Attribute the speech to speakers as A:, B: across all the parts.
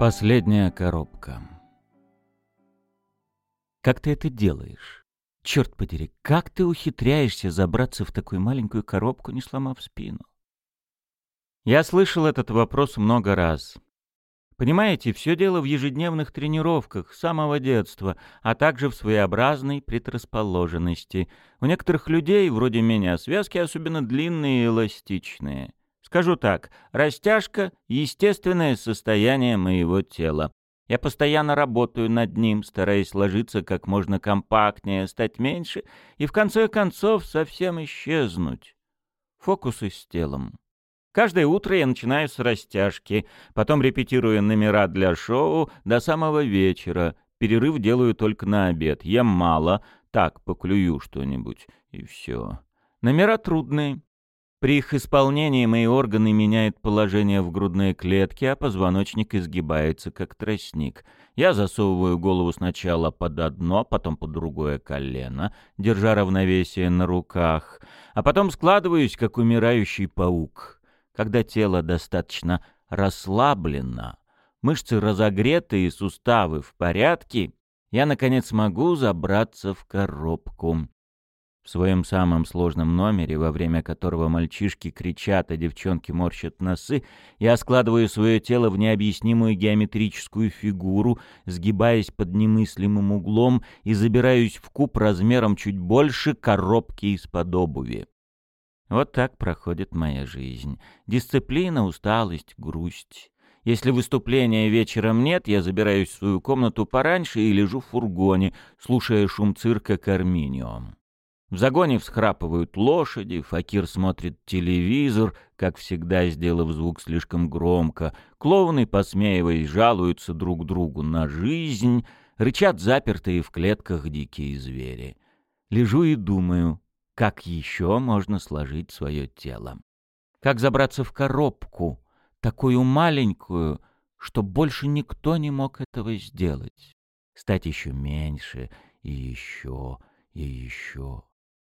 A: Последняя коробка. Как ты это делаешь? Черт подери, как ты ухитряешься забраться в такую маленькую коробку, не сломав спину? Я слышал этот вопрос много раз. Понимаете, все дело в ежедневных тренировках с самого детства, а также в своеобразной предрасположенности. У некоторых людей, вроде меня, связки особенно длинные и эластичные. Скажу так, растяжка — естественное состояние моего тела. Я постоянно работаю над ним, стараясь ложиться как можно компактнее, стать меньше и, в конце концов, совсем исчезнуть. Фокусы с телом. Каждое утро я начинаю с растяжки, потом репетирую номера для шоу до самого вечера. Перерыв делаю только на обед. Ем мало, так, поклюю что-нибудь, и все. Номера трудные. При их исполнении мои органы меняют положение в грудной клетке, а позвоночник изгибается, как тростник. Я засовываю голову сначала под одно, потом под другое колено, держа равновесие на руках, а потом складываюсь, как умирающий паук. Когда тело достаточно расслаблено, мышцы разогреты и суставы в порядке, я, наконец, могу забраться в коробку. В своем самом сложном номере, во время которого мальчишки кричат, а девчонки морщат носы, я складываю свое тело в необъяснимую геометрическую фигуру, сгибаясь под немыслимым углом и забираюсь в куб размером чуть больше коробки из-под обуви. Вот так проходит моя жизнь. Дисциплина, усталость, грусть. Если выступления вечером нет, я забираюсь в свою комнату пораньше и лежу в фургоне, слушая шум цирка «Карминио». В загоне всхрапывают лошади, Факир смотрит телевизор, как всегда сделав звук слишком громко. Клоуны, посмеиваясь, жалуются друг другу на жизнь, рычат запертые в клетках дикие звери. Лежу и думаю, как еще можно сложить свое тело. Как забраться в коробку, такую маленькую, что больше никто не мог этого сделать. Стать еще меньше и еще и еще.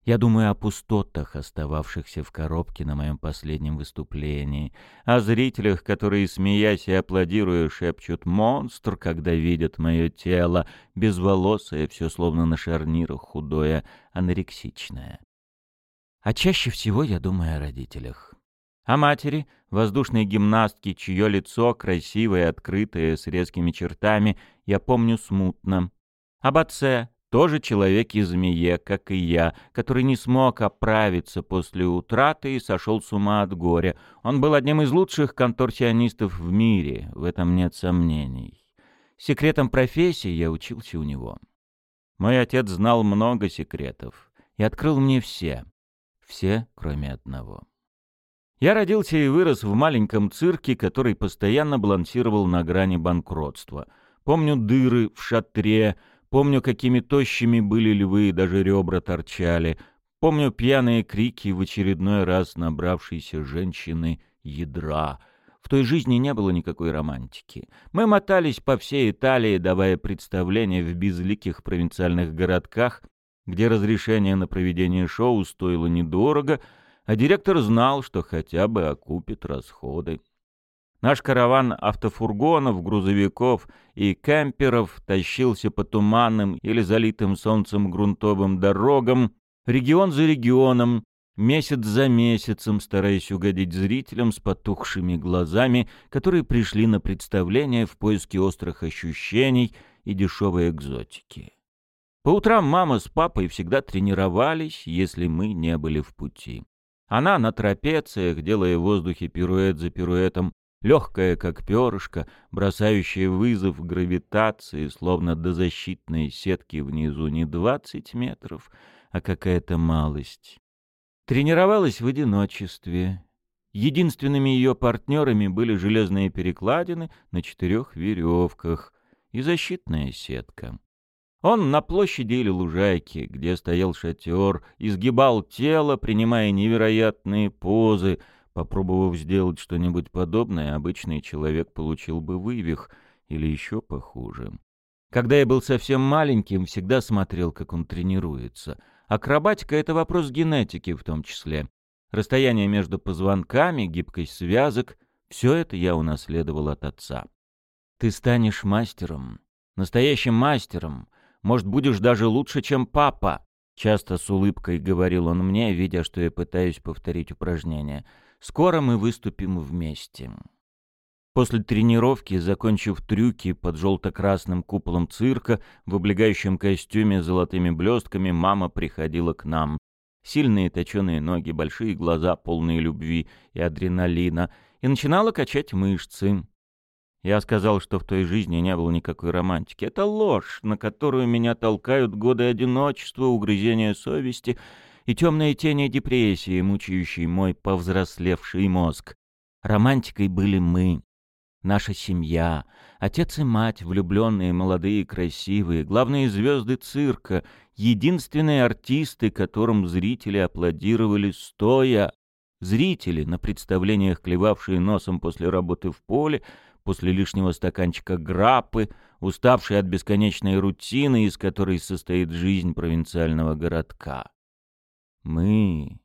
A: Я думаю о пустотах, остававшихся в коробке на моем последнем выступлении, о зрителях, которые, смеясь и аплодируя, шепчут «монстр», когда видят мое тело, безволосое, все словно на шарнирах, худое, анорексичное. А чаще всего я думаю о родителях. О матери, воздушной гимнастке, чье лицо, красивое, открытое, с резкими чертами, я помню смутно. Об отце, тоже человек и змее, как и я, который не смог оправиться после утраты и сошел с ума от горя. Он был одним из лучших конторсионистов в мире, в этом нет сомнений. Секретом профессии я учился у него. Мой отец знал много секретов и открыл мне все. Все, кроме одного. Я родился и вырос в маленьком цирке, который постоянно балансировал на грани банкротства. Помню дыры в шатре, Помню, какими тощими были львы, даже ребра торчали. Помню пьяные крики в очередной раз набравшейся женщины ядра. В той жизни не было никакой романтики. Мы мотались по всей Италии, давая представления в безликих провинциальных городках, где разрешение на проведение шоу стоило недорого, а директор знал, что хотя бы окупит расходы. Наш караван автофургонов, грузовиков и кемперов тащился по туманным или залитым солнцем грунтовым дорогам, регион за регионом, месяц за месяцем, стараясь угодить зрителям с потухшими глазами, которые пришли на представление в поиске острых ощущений и дешевой экзотики. По утрам мама с папой всегда тренировались, если мы не были в пути. Она на трапециях, делая в воздухе пируэт за пируэтом, легкая, как перышко, бросающая вызов гравитации, словно до защитной сетки внизу не двадцать метров, а какая-то малость. Тренировалась в одиночестве. Единственными ее партнерами были железные перекладины на четырех веревках и защитная сетка. Он на площади или лужайке, где стоял шатер, изгибал тело, принимая невероятные позы, Попробовав сделать что-нибудь подобное, обычный человек получил бы вывих или еще похуже. Когда я был совсем маленьким, всегда смотрел, как он тренируется. Акробатика — это вопрос генетики в том числе. Расстояние между позвонками, гибкость связок — все это я унаследовал от отца. Ты станешь мастером, настоящим мастером, может, будешь даже лучше, чем папа. Часто с улыбкой говорил он мне, видя, что я пытаюсь повторить упражнение. Скоро мы выступим вместе. После тренировки, закончив трюки под желто-красным куполом цирка, в облегающем костюме с золотыми блестками, мама приходила к нам. Сильные точеные ноги, большие глаза, полные любви и адреналина, и начинала качать мышцы. Я сказал, что в той жизни не было никакой романтики. Это ложь, на которую меня толкают годы одиночества, угрызения совести и темные тени депрессии, мучающие мой повзрослевший мозг. Романтикой были мы, наша семья, отец и мать, влюбленные, молодые красивые, главные звезды цирка, единственные артисты, которым зрители аплодировали стоя. Зрители, на представлениях клевавшие носом после работы в поле, после лишнего стаканчика граппы, уставшие от бесконечной рутины, из которой состоит жизнь провинциального городка. Мы...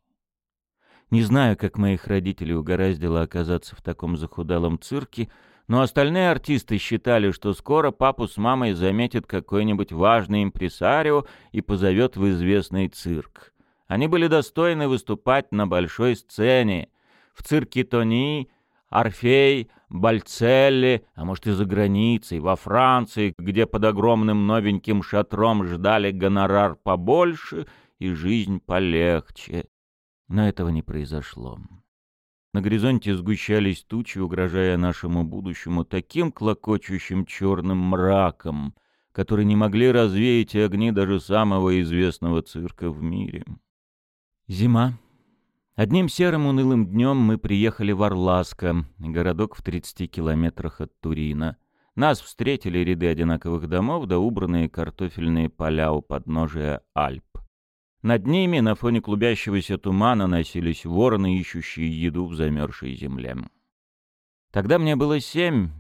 A: Не знаю, как моих родителей угораздило оказаться в таком захудалом цирке, но остальные артисты считали, что скоро папу с мамой заметит какой-нибудь важный импресарио и позовет в известный цирк. Они были достойны выступать на большой сцене. В цирке Тони, Орфей, Бальцелли, а может и за границей, во Франции, где под огромным новеньким шатром ждали гонорар побольше и жизнь полегче. Но этого не произошло. На горизонте сгущались тучи, угрожая нашему будущему таким клокочущим черным мраком, который не могли развеять огни даже самого известного цирка в мире. Зима. Одним серым унылым днем мы приехали в Орласко, городок в 30 километрах от Турина. Нас встретили ряды одинаковых домов да убранные картофельные поля у подножия Альп. Над ними, на фоне клубящегося тумана, носились вороны, ищущие еду в замерзшей земле. Тогда мне было семь,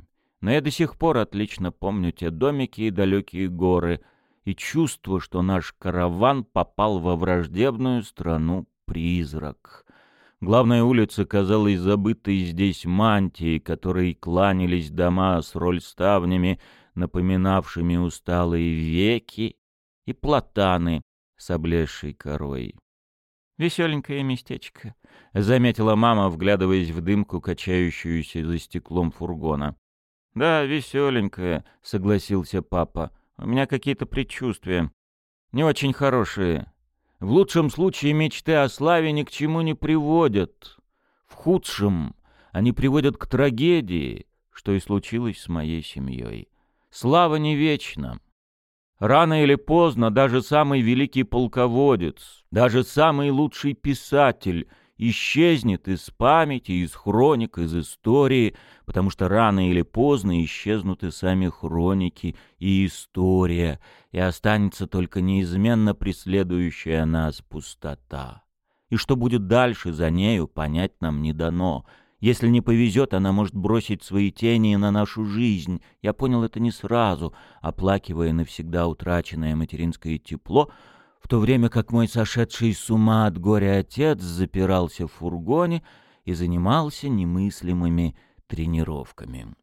A: но я до сих пор отлично помню те домики и далекие горы и чувство, что наш караван попал во враждебную страну призрак. Главная улица казалась забытой здесь мантией, которой кланялись дома с рольставнями, напоминавшими усталые веки, и платаны, с облезшей корой. «Веселенькое местечко», — заметила мама, вглядываясь в дымку, качающуюся за стеклом фургона. «Да, веселенькое», — согласился папа. «У меня какие-то предчувствия. Не очень хорошие. В лучшем случае мечты о славе ни к чему не приводят. В худшем они приводят к трагедии, что и случилось с моей семьей. Слава не вечна. Рано или поздно даже самый великий полководец, даже самый лучший писатель исчезнет из памяти, из хроник, из истории, потому что рано или поздно исчезнут и сами хроники, и история, и останется только неизменно преследующая нас пустота. И что будет дальше за нею, понять нам не дано — если не повезет, она может бросить свои тени на нашу жизнь. Я понял это не сразу, оплакивая навсегда утраченное материнское тепло, в то время как мой сошедший с ума от горя отец запирался в фургоне и занимался немыслимыми тренировками.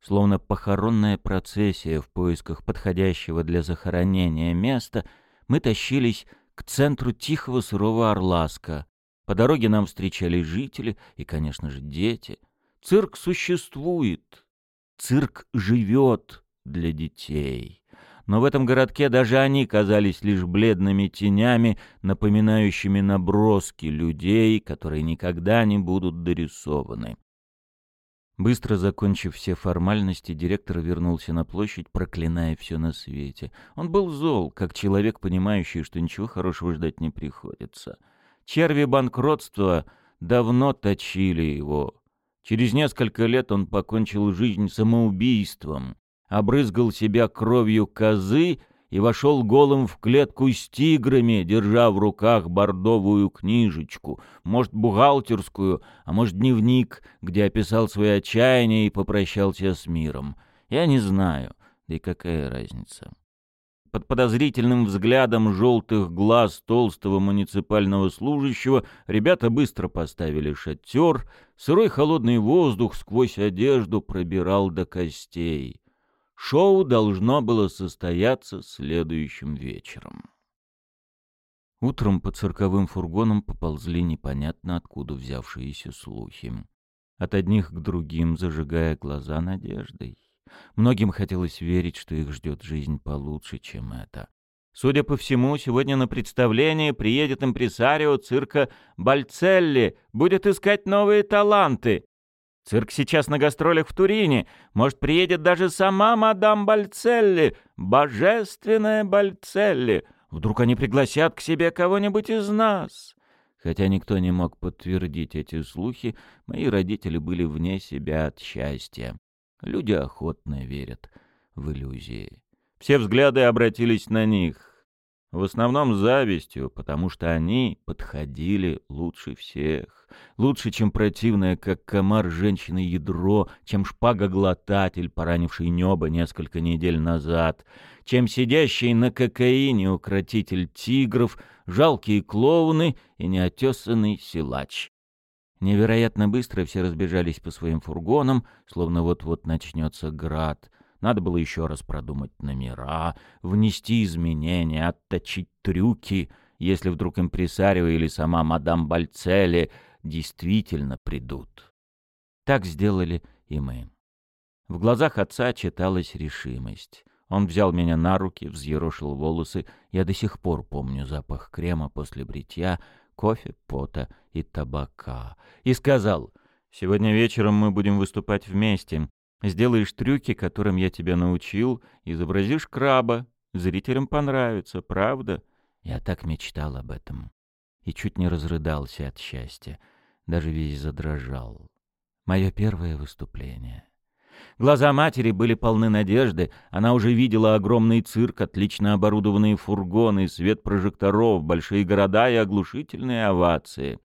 A: Словно похоронная процессия в поисках подходящего для захоронения места, мы тащились к центру тихого сырого Орласка, по дороге нам встречались жители и, конечно же, дети. Цирк существует. Цирк живет для детей. Но в этом городке даже они казались лишь бледными тенями, напоминающими наброски людей, которые никогда не будут дорисованы. Быстро закончив все формальности, директор вернулся на площадь, проклиная все на свете. Он был зол, как человек, понимающий, что ничего хорошего ждать не приходится. Черви банкротства давно точили его. Через несколько лет он покончил жизнь самоубийством, обрызгал себя кровью козы и вошел голым в клетку с тиграми, держа в руках бордовую книжечку, может, бухгалтерскую, а может, дневник, где описал свои отчаяния и попрощался с миром. Я не знаю, да и какая разница. Под подозрительным взглядом желтых глаз толстого муниципального служащего ребята быстро поставили шатер, сырой холодный воздух сквозь одежду пробирал до костей. Шоу должно было состояться следующим вечером. Утром по цирковым фургонам поползли непонятно откуда взявшиеся слухи. От одних к другим зажигая глаза надеждой. Многим хотелось верить, что их ждет жизнь получше, чем это. Судя по всему, сегодня на представление приедет импресарио цирка Бальцелли, будет искать новые таланты. Цирк сейчас на гастролях в Турине. Может, приедет даже сама мадам Бальцелли, божественная Бальцелли. Вдруг они пригласят к себе кого-нибудь из нас. Хотя никто не мог подтвердить эти слухи, мои родители были вне себя от счастья. Люди охотно верят в иллюзии. Все взгляды обратились на них. В основном завистью, потому что они подходили лучше всех. Лучше, чем противное, как комар женщины ядро, чем шпага-глотатель, поранивший небо несколько недель назад, чем сидящий на кокаине укротитель тигров, жалкие клоуны и неотесанный силач. Невероятно быстро все разбежались по своим фургонам, словно вот-вот начнется град — надо было еще раз продумать номера, внести изменения, отточить трюки, если вдруг импресарио или сама мадам Бальцелли действительно придут. Так сделали и мы. В глазах отца читалась решимость. Он взял меня на руки, взъерошил волосы. Я до сих пор помню запах крема после бритья, кофе, пота и табака. И сказал, «Сегодня вечером мы будем выступать вместе. Сделаешь трюки, которым я тебя научил, изобразишь краба. Зрителям понравится, правда? Я так мечтал об этом. И чуть не разрыдался от счастья. Даже весь задрожал. Мое первое выступление. Глаза матери были полны надежды. Она уже видела огромный цирк, отлично оборудованные фургоны, свет прожекторов, большие города и оглушительные овации.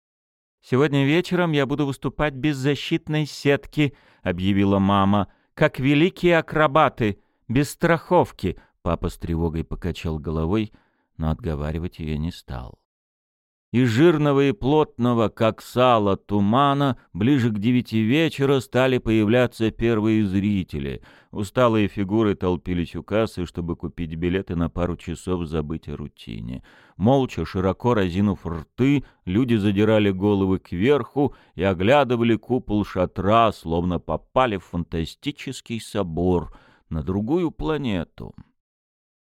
A: «Сегодня вечером я буду выступать без защитной сетки», — объявила мама, — «как великие акробаты, без страховки». Папа с тревогой покачал головой, но отговаривать ее не стал. Из жирного и плотного, как сало, тумана, ближе к девяти вечера стали появляться первые зрители. Усталые фигуры толпились у кассы, чтобы купить билеты на пару часов забыть о рутине. Молча, широко разинув рты, люди задирали головы кверху и оглядывали купол шатра, словно попали в фантастический собор на другую планету.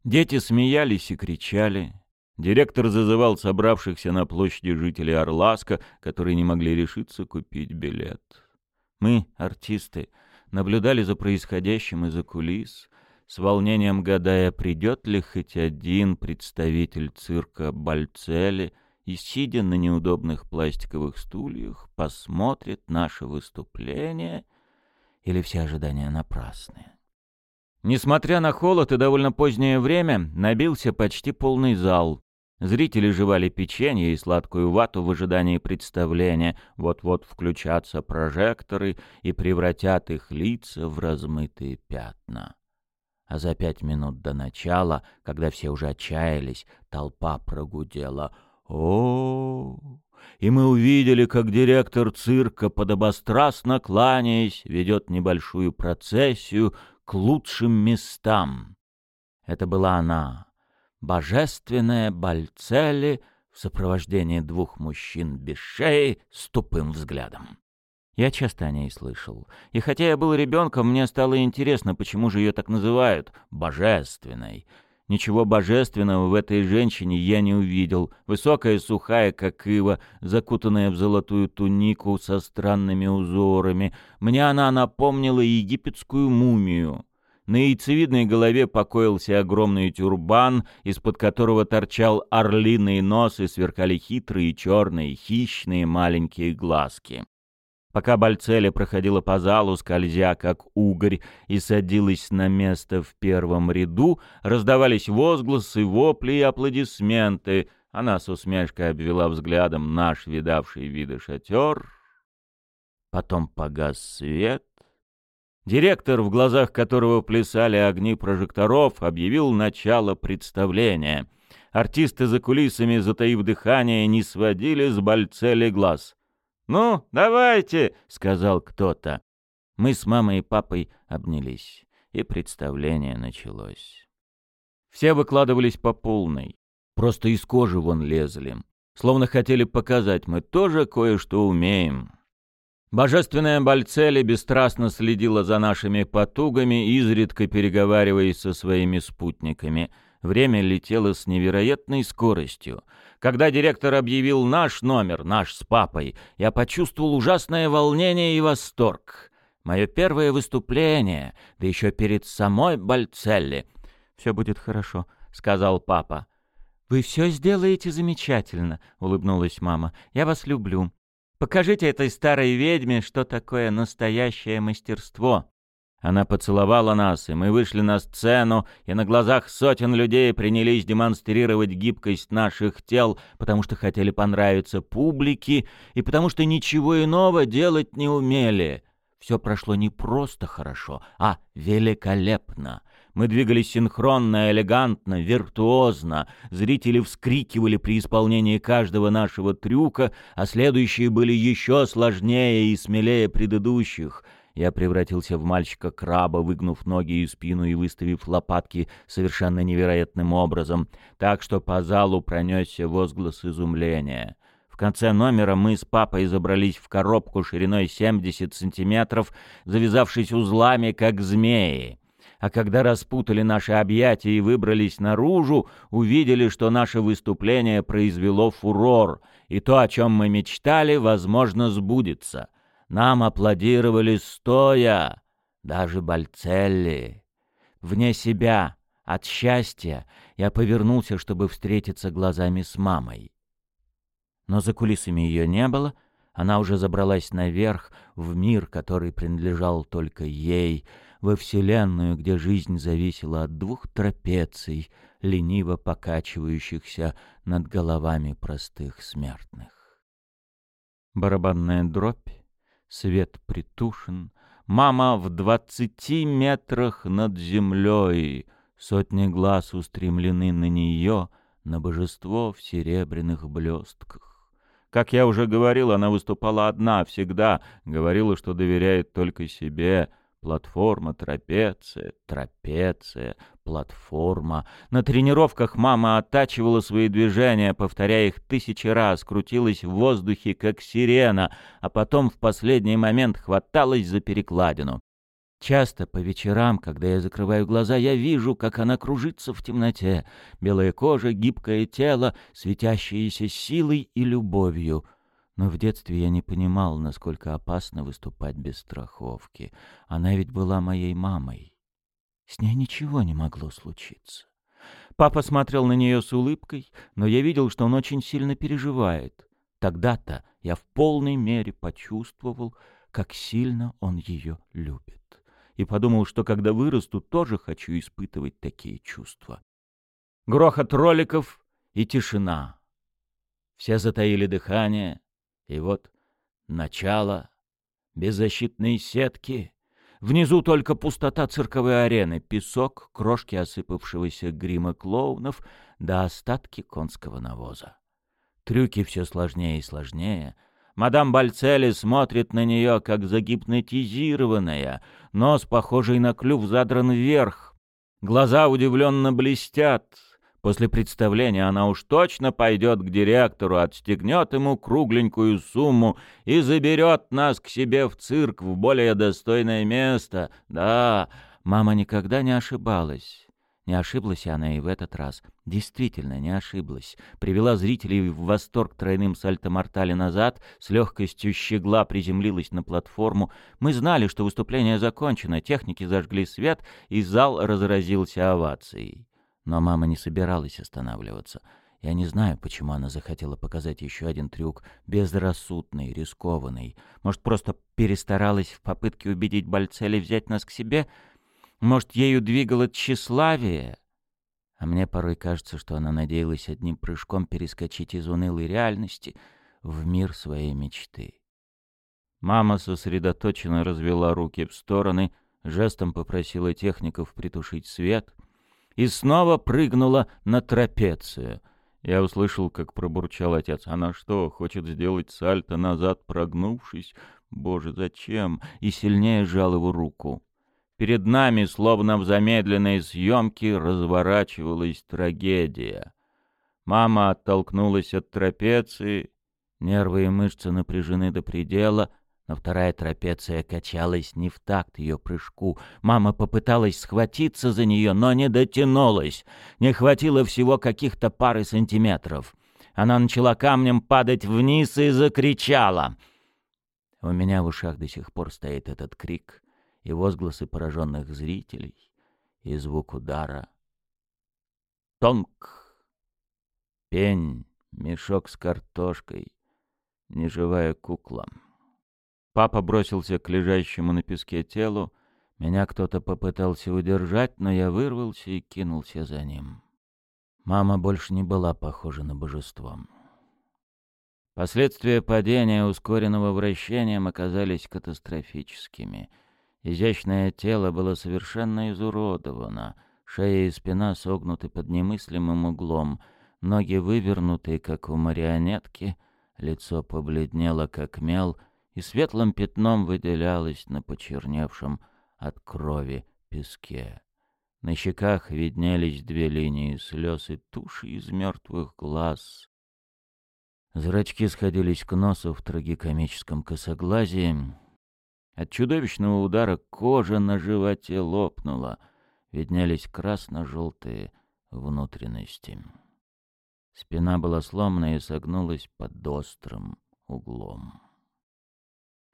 A: Дети смеялись и кричали. Директор зазывал собравшихся на площади жителей Орласка, которые не могли решиться купить билет. Мы, артисты, наблюдали за происходящим из-за кулис, с волнением гадая, придет ли хоть один представитель цирка Бальцели и, сидя на неудобных пластиковых стульях, посмотрит наше выступление, или все ожидания напрасны. Несмотря на холод и довольно позднее время, набился почти полный зал. Зрители жевали печенье и сладкую вату в ожидании представления. Вот-вот включатся прожекторы и превратят их лица в размытые пятна. А за пять минут до начала, когда все уже отчаялись, толпа прогудела о, И мы увидели, как директор цирка, подобострастно кланяясь, ведет небольшую процессию к лучшим местам. Это была она, божественная Бальцели в сопровождении двух мужчин без шеи с тупым взглядом. Я часто о ней слышал. И хотя я был ребенком, мне стало интересно, почему же ее так называют «божественной». Ничего божественного в этой женщине я не увидел. Высокая, сухая, как ива, закутанная в золотую тунику со странными узорами. Мне она напомнила египетскую мумию. На яйцевидной голове покоился огромный тюрбан, из-под которого торчал орлиный нос и сверкали хитрые черные хищные маленькие глазки. Пока Бальцеля проходила по залу, скользя как угорь, и садилась на место в первом ряду, раздавались возгласы, вопли и аплодисменты. Она с усмешкой обвела взглядом наш видавший виды шатер. Потом погас свет, Директор, в глазах которого плясали огни прожекторов, объявил начало представления. Артисты за кулисами, затаив дыхание, не сводили с Бальцели глаз. «Ну, давайте!» — сказал кто-то. Мы с мамой и папой обнялись. и представление началось. Все выкладывались по полной. Просто из кожи вон лезли. Словно хотели показать, мы тоже кое-что умеем. Божественная Бальцели бесстрастно следила за нашими потугами, изредка переговариваясь со своими спутниками. Время летело с невероятной скоростью. Когда директор объявил наш номер, наш с папой, я почувствовал ужасное волнение и восторг. Мое первое выступление, да еще перед самой Бальцелли. «Все будет хорошо», — сказал папа. «Вы все сделаете замечательно», — улыбнулась мама. «Я вас люблю. Покажите этой старой ведьме, что такое настоящее мастерство». Она поцеловала нас, и мы вышли на сцену, и на глазах сотен людей принялись демонстрировать гибкость наших тел, потому что хотели понравиться публике, и потому что ничего иного делать не умели. Все прошло не просто хорошо, а великолепно. Мы двигались синхронно, элегантно, виртуозно. Зрители вскрикивали при исполнении каждого нашего трюка, а следующие были еще сложнее и смелее предыдущих. Я превратился в мальчика-краба, выгнув ноги и спину и выставив лопатки совершенно невероятным образом, так что по залу пронесся возглас изумления. Конце номера мы с папой забрались в коробку шириной 70 сантиметров, завязавшись узлами, как змеи а когда распутали наши объятия и выбрались наружу, увидели, что наше выступление произвело фурор, и то, о чем мы мечтали, возможно, сбудется. Нам аплодировали стоя, даже Бальцелли. Вне себя, от счастья, я повернулся, чтобы встретиться глазами с мамой. Но за кулисами ее не было — она уже забралась наверх, в мир, который принадлежал только ей, во Вселенную, где жизнь зависела от двух трапеций, лениво покачивающихся над головами простых смертных. Барабанная дробь, свет притушен, мама в двадцати метрах над землей, сотни глаз устремлены на нее, на божество в серебряных блестках. Как я уже говорил, она выступала одна всегда, говорила, что доверяет только себе, Платформа, трапеция, трапеция, платформа. На тренировках мама оттачивала свои движения, повторяя их тысячи раз, крутилась в воздухе, как сирена, а потом в последний момент хваталась за перекладину. Часто по вечерам, когда я закрываю глаза, я вижу, как она кружится в темноте. Белая кожа, гибкое тело, светящееся силой и любовью — но в детстве я не понимал, насколько опасно выступать без страховки. Она ведь была моей мамой. С ней ничего не могло случиться. Папа смотрел на нее с улыбкой, но я видел, что он очень сильно переживает. Тогда-то я в полной мере почувствовал, как сильно он ее любит. И подумал, что когда вырасту, тоже хочу испытывать такие чувства. Грохот роликов и тишина. Все затаили дыхание, и вот начало беззащитной сетки. Внизу только пустота цирковой арены, песок, крошки осыпавшегося грима клоунов да остатки конского навоза. Трюки все сложнее и сложнее. Мадам Бальцели смотрит на нее, как загипнотизированная, нос, похожий на клюв, задран вверх. Глаза удивленно блестят, После представления она уж точно пойдет к директору, отстегнет ему кругленькую сумму и заберет нас к себе в цирк в более достойное место. Да, мама никогда не ошибалась. Не ошиблась она и в этот раз. Действительно, не ошиблась. Привела зрителей в восторг тройным сальто-мортале назад, с легкостью щегла приземлилась на платформу. Мы знали, что выступление закончено, техники зажгли свет, и зал разразился овацией. Но мама не собиралась останавливаться. Я не знаю, почему она захотела показать еще один трюк, безрассудный, рискованный. Может, просто перестаралась в попытке убедить Бальцели взять нас к себе? Может, ею двигало тщеславие? А мне порой кажется, что она надеялась одним прыжком перескочить из унылой реальности в мир своей мечты. Мама сосредоточенно развела руки в стороны, жестом попросила техников притушить свет — и снова прыгнула на трапецию. Я услышал, как пробурчал отец. Она что, хочет сделать сальто назад, прогнувшись? Боже, зачем? И сильнее сжал его руку. Перед нами, словно в замедленной съемке, разворачивалась трагедия. Мама оттолкнулась от трапеции, нервы и мышцы напряжены до предела, но вторая трапеция качалась не в такт ее прыжку. Мама попыталась схватиться за нее, но не дотянулась. Не хватило всего каких-то пары сантиметров. Она начала камнем падать вниз и закричала. У меня в ушах до сих пор стоит этот крик и возгласы пораженных зрителей, и звук удара. Тонк! Пень, мешок с картошкой, неживая кукла. Папа бросился к лежащему на песке телу. Меня кто-то попытался удержать, но я вырвался и кинулся за ним. Мама больше не была похожа на божество. Последствия падения ускоренного вращением оказались катастрофическими. Изящное тело было совершенно изуродовано, шея и спина согнуты под немыслимым углом, ноги вывернуты, как у марионетки, лицо побледнело, как мел — и светлым пятном выделялась на почерневшем от крови песке. На щеках виднелись две линии слез и туши из мертвых глаз. Зрачки сходились к носу в трагикомическом косоглазии. От чудовищного удара кожа на животе лопнула. Виднелись красно-желтые внутренности. Спина была сломана и согнулась под острым углом.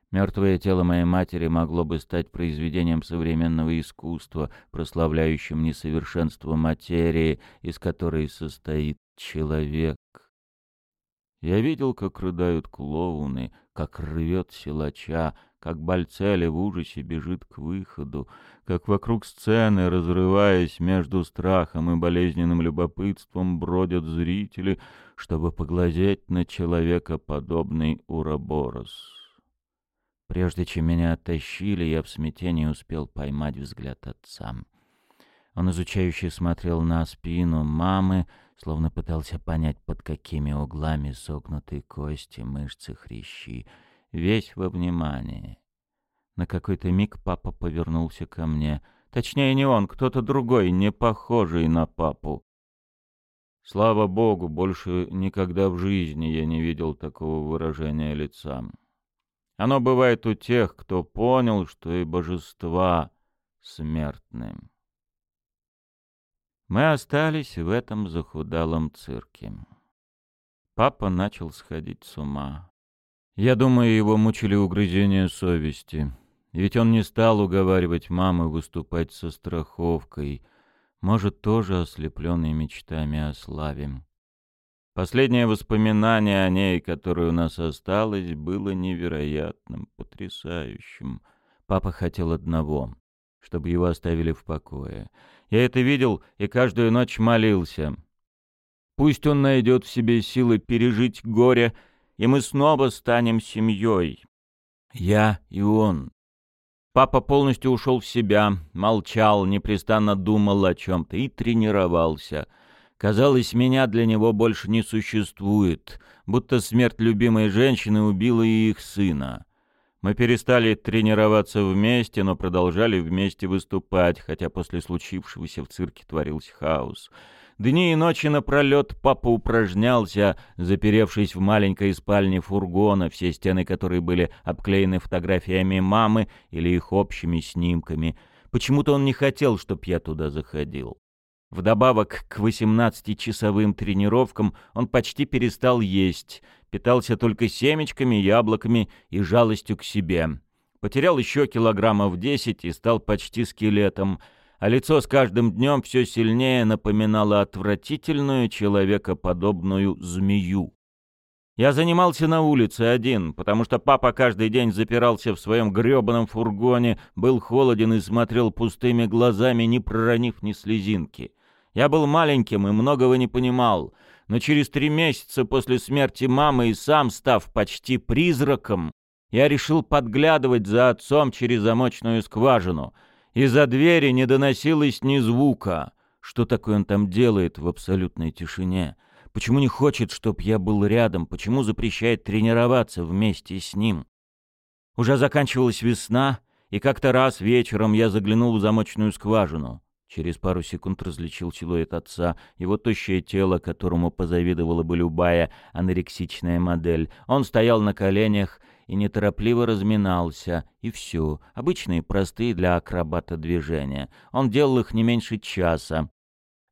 A: Мертвое тело моей матери могло бы стать произведением современного искусства, прославляющим несовершенство материи, из которой состоит человек. Я видел, как рыдают клоуны, как рвет силача, как Бальцели в ужасе бежит к выходу, как вокруг сцены, разрываясь между страхом и болезненным любопытством, бродят зрители, чтобы поглазеть на человека, подобный Ураборос. Прежде чем меня оттащили, я в смятении успел поймать взгляд отца. Он изучающе смотрел на спину мамы, словно пытался понять, под какими углами согнуты кости, мышцы, хрящи. Весь во внимании. На какой-то миг папа повернулся ко мне. Точнее, не он, кто-то другой, не похожий на папу. Слава богу, больше никогда в жизни я не видел такого выражения лица. Оно бывает у тех, кто понял, что и божества смертны. Мы остались в этом захудалом цирке. Папа начал сходить с ума. Я думаю, его мучили угрызения совести. Ведь он не стал уговаривать мамы выступать со страховкой, может, тоже ослепленный мечтами о славе. Последнее воспоминание о ней, которое у нас осталось, было невероятным, потрясающим. Папа хотел одного — чтобы его оставили в покое. Я это видел и каждую ночь молился. Пусть он найдет в себе силы пережить горе, и мы снова станем семьей. Я и он. Папа полностью ушел в себя, молчал, непрестанно думал о чем-то и тренировался — Казалось, меня для него больше не существует, будто смерть любимой женщины убила и их сына. Мы перестали тренироваться вместе, но продолжали вместе выступать, хотя после случившегося в цирке творился хаос. Дни и ночи напролет папа упражнялся, заперевшись в маленькой спальне фургона, все стены которой были обклеены фотографиями мамы или их общими снимками. Почему-то он не хотел, чтоб я туда заходил. Вдобавок к 18-часовым тренировкам он почти перестал есть, питался только семечками, яблоками и жалостью к себе. Потерял еще килограммов 10 и стал почти скелетом, а лицо с каждым днем все сильнее напоминало отвратительную человекоподобную змею. Я занимался на улице один, потому что папа каждый день запирался в своем грёбаном фургоне, был холоден и смотрел пустыми глазами, не проронив ни слезинки. Я был маленьким и многого не понимал, но через три месяца после смерти мамы и сам став почти призраком, я решил подглядывать за отцом через замочную скважину. Из-за двери не доносилось ни звука. Что такое он там делает в абсолютной тишине? Почему не хочет, чтоб я был рядом? Почему запрещает тренироваться вместе с ним? Уже заканчивалась весна, И как-то раз вечером я заглянул в замочную скважину. Через пару секунд различил силуэт отца, его тощее тело, которому позавидовала бы любая анорексичная модель. Он стоял на коленях и неторопливо разминался, и все. Обычные, простые для акробата движения. Он делал их не меньше часа.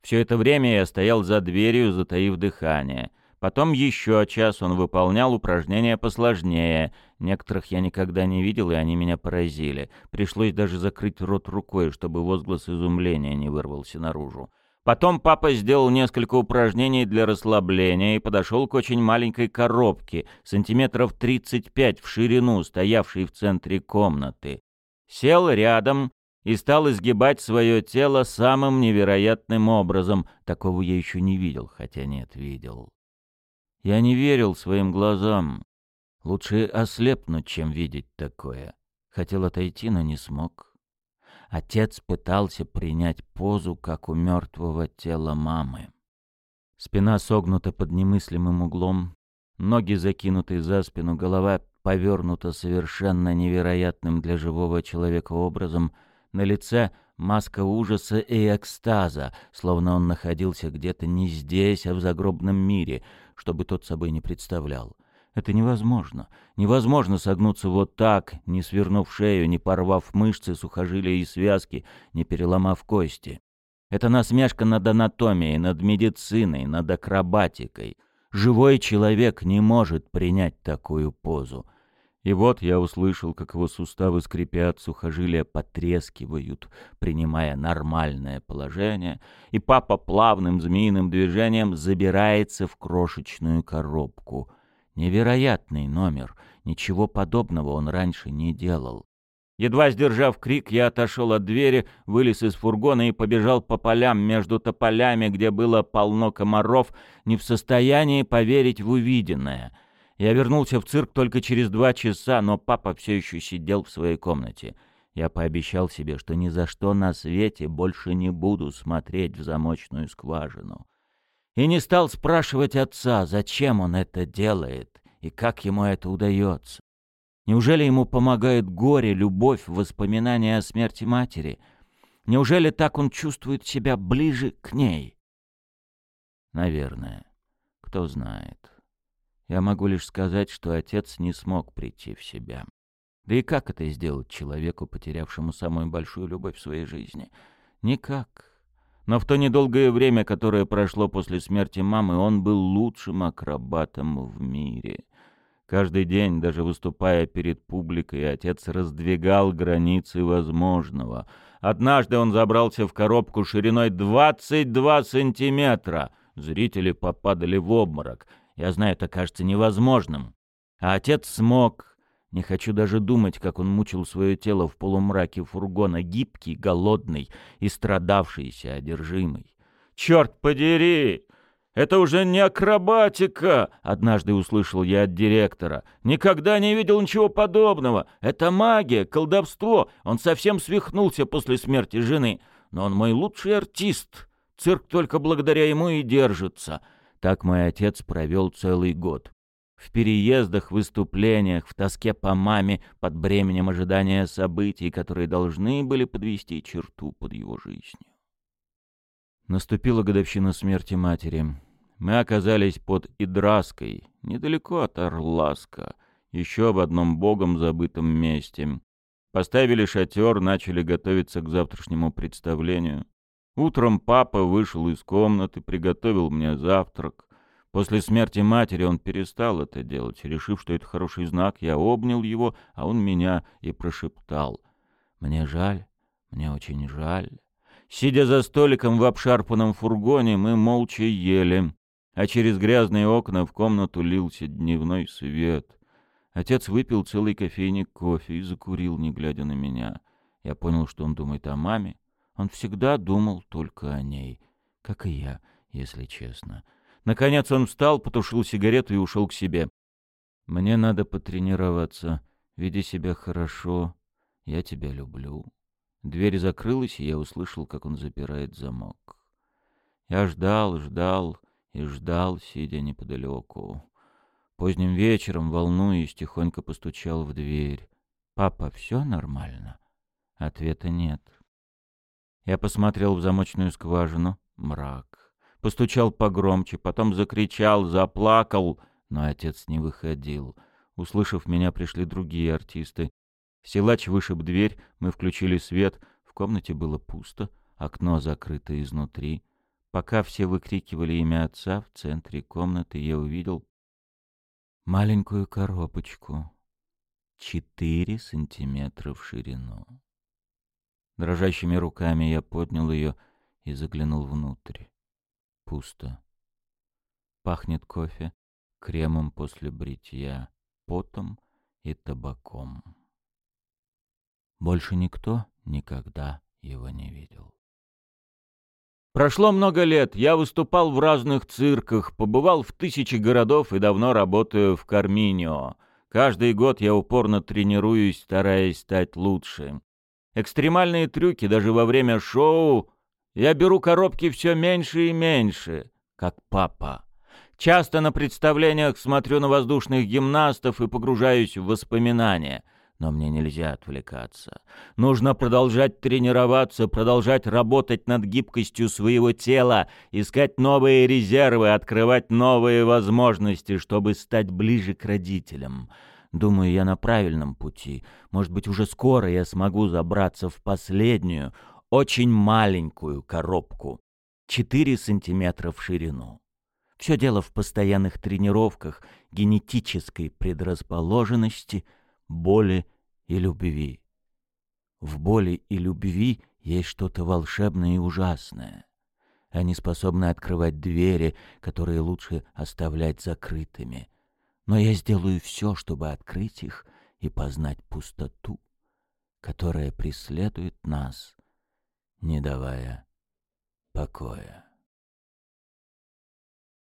A: Все это время я стоял за дверью, затаив дыхание. Потом еще час он выполнял упражнения посложнее. Некоторых я никогда не видел, и они меня поразили. Пришлось даже закрыть рот рукой, чтобы возглас изумления не вырвался наружу. Потом папа сделал несколько упражнений для расслабления и подошел к очень маленькой коробке, сантиметров 35 в ширину, стоявшей в центре комнаты. Сел рядом и стал изгибать свое тело самым невероятным образом. Такого я еще не видел, хотя нет, видел. Я не верил своим глазам. Лучше ослепнуть, чем видеть такое. Хотел отойти, но не смог. Отец пытался принять позу, как у мертвого тела мамы. Спина согнута под немыслимым углом, ноги закинуты за спину, голова повернута совершенно невероятным для живого человека образом, на лице маска ужаса и экстаза, словно он находился где-то не здесь, а в загробном мире — чтобы тот собой не представлял. Это невозможно. Невозможно согнуться вот так, не свернув шею, не порвав мышцы, сухожилия и связки, не переломав кости. Это насмешка над анатомией, над медициной, над акробатикой. Живой человек не может принять такую позу. И вот я услышал, как его суставы скрипят, сухожилия потрескивают, принимая нормальное положение, и папа плавным змеиным движением забирается в крошечную коробку. Невероятный номер, ничего подобного он раньше не делал. Едва сдержав крик, я отошел от двери, вылез из фургона и побежал по полям между тополями, где было полно комаров, не в состоянии поверить в увиденное — я вернулся в цирк только через два часа, но папа все еще сидел в своей комнате. Я пообещал себе, что ни за что на свете больше не буду смотреть в замочную скважину. И не стал спрашивать отца, зачем он это делает и как ему это удается. Неужели ему помогает горе, любовь, воспоминания о смерти матери? Неужели так он чувствует себя ближе к ней? Наверное. Кто знает. Я могу лишь сказать, что отец не смог прийти в себя. Да и как это сделать человеку, потерявшему самую большую любовь в своей жизни? Никак. Но в то недолгое время, которое прошло после смерти мамы, он был лучшим акробатом в мире. Каждый день, даже выступая перед публикой, отец раздвигал границы возможного. Однажды он забрался в коробку шириной 22 сантиметра. Зрители попадали в обморок — я знаю, это кажется невозможным. А отец смог. Не хочу даже думать, как он мучил свое тело в полумраке фургона, гибкий, голодный и страдавшийся, одержимый. «Черт подери! Это уже не акробатика!» — однажды услышал я от директора. «Никогда не видел ничего подобного. Это магия, колдовство. Он совсем свихнулся после смерти жены. Но он мой лучший артист. Цирк только благодаря ему и держится. Так мой отец провел целый год. В переездах, выступлениях, в тоске по маме, под бременем ожидания событий, которые должны были подвести черту под его жизнью. Наступила годовщина смерти матери. Мы оказались под Идраской, недалеко от Орласка, еще в одном богом забытом месте. Поставили шатер, начали готовиться к завтрашнему представлению. Утром папа вышел из комнаты, приготовил мне завтрак. После смерти матери он перестал это делать, решив, что это хороший знак. Я обнял его, а он меня и прошептал. «Мне жаль, мне очень жаль». Сидя за столиком в обшарпанном фургоне, мы молча ели, а через грязные окна в комнату лился дневной свет. Отец выпил целый кофейник кофе и закурил, не глядя на меня. Я понял, что он думает о маме, он всегда думал только о ней, как и я, если честно. Наконец он встал, потушил сигарету и ушел к себе. «Мне надо потренироваться. Веди себя хорошо. Я тебя люблю». Дверь закрылась, и я услышал, как он запирает замок. Я ждал, ждал и ждал, сидя неподалеку. Поздним вечером, волнуясь, тихонько постучал в дверь. «Папа, все нормально?» Ответа нет. Я посмотрел в замочную скважину. Мрак. Постучал погромче, потом закричал, заплакал, но отец не выходил. Услышав меня, пришли другие артисты. Силач вышиб дверь, мы включили свет. В комнате было пусто, окно закрыто изнутри. Пока все выкрикивали имя отца, в центре комнаты я увидел маленькую коробочку. Четыре сантиметра в ширину. Дрожащими руками я поднял ее и заглянул внутрь. Пусто. Пахнет кофе, кремом после бритья, потом и табаком. Больше никто никогда его не видел. Прошло много лет, я выступал в разных цирках, побывал в тысячи городов и давно работаю в Карминио. Каждый год я упорно тренируюсь, стараясь стать лучше. Экстремальные трюки даже во время шоу я беру коробки все меньше и меньше, как папа. Часто на представлениях смотрю на воздушных гимнастов и погружаюсь в воспоминания — но мне нельзя отвлекаться. Нужно продолжать тренироваться, продолжать работать над гибкостью своего тела, искать новые резервы, открывать новые возможности, чтобы стать ближе к родителям. Думаю, я на правильном пути. Может быть, уже скоро я смогу забраться в последнюю, очень маленькую коробку. Четыре сантиметра в ширину. Все дело в постоянных тренировках, генетической предрасположенности, боли и любви. В боли и любви есть что-то волшебное и ужасное. Они способны открывать двери, которые лучше оставлять закрытыми. Но я сделаю все, чтобы открыть их и познать пустоту, которая преследует нас, не давая покоя.